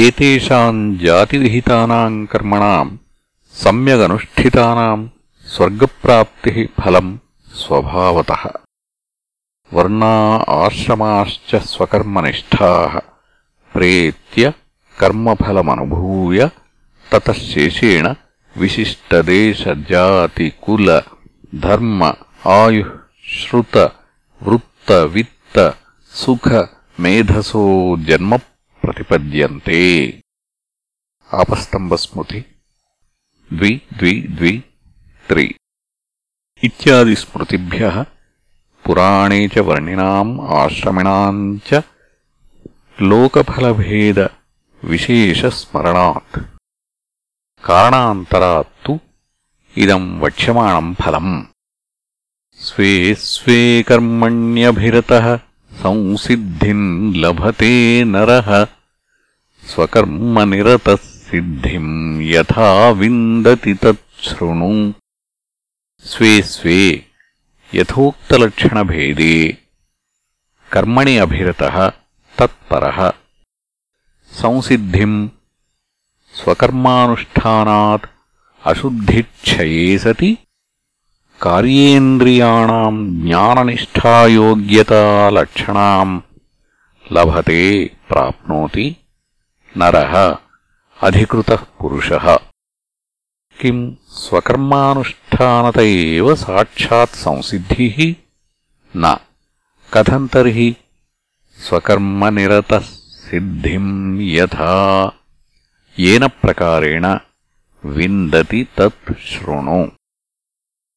एतेषाम् जातिविहितानाम् कर्मणाम् सम्यगनुष्ठितानाम् स्वर्गप्राप्तिः फलम् स्वभावतः वर्णा आश्रमाश्च स्वकर्मनिष्ठाः प्रेत्य कर्मफलमनुभूय ततः शेषेण विशिष्टदेशजातिकुल धर्म आयुः श्रुत वृत्त वित्त सुख मेधसो जन्म प्रतिपद्यन्ते। आपस्तम्भस्मृति। द्वि द्वि द्वि, त्रि। इत्यादिस्मृतिभ्यः पुराणे च वर्णिनाम् आश्रमिणाम् च लोकफलभेदविशेषस्मरणात् कारणान्तरात् तु इदम् वक्ष्यमाणम् फलम्। स्वे स्वे कर्मण्यभिरतः संसिद्धिम् लभते नरः। स्वकर्मनिरतः सिद्धिम् यथा विन्दति तच्छृणु स्वे स्वे यथोक्तलक्षणभेदे कर्मणि अभिरतः तत्परः संसिद्धिम् स्वकर्मानुष्ठानात् अशुद्धिक्षये सति कार्येन्द्रियाणाम् ज्ञाननिष्ठायोग्यतालक्षणाम् लभते प्राप्नोति నరः అధికృత పురుష. కిం స్వకర్మానుష్ఠానత సాక్షాత్ సంసిద్ధి? న. కథం తర్హి స్వకర్మనిరతః సిద్ధిం యథా. ఏన ప్రకారేణ విందతి తత్ శృణు.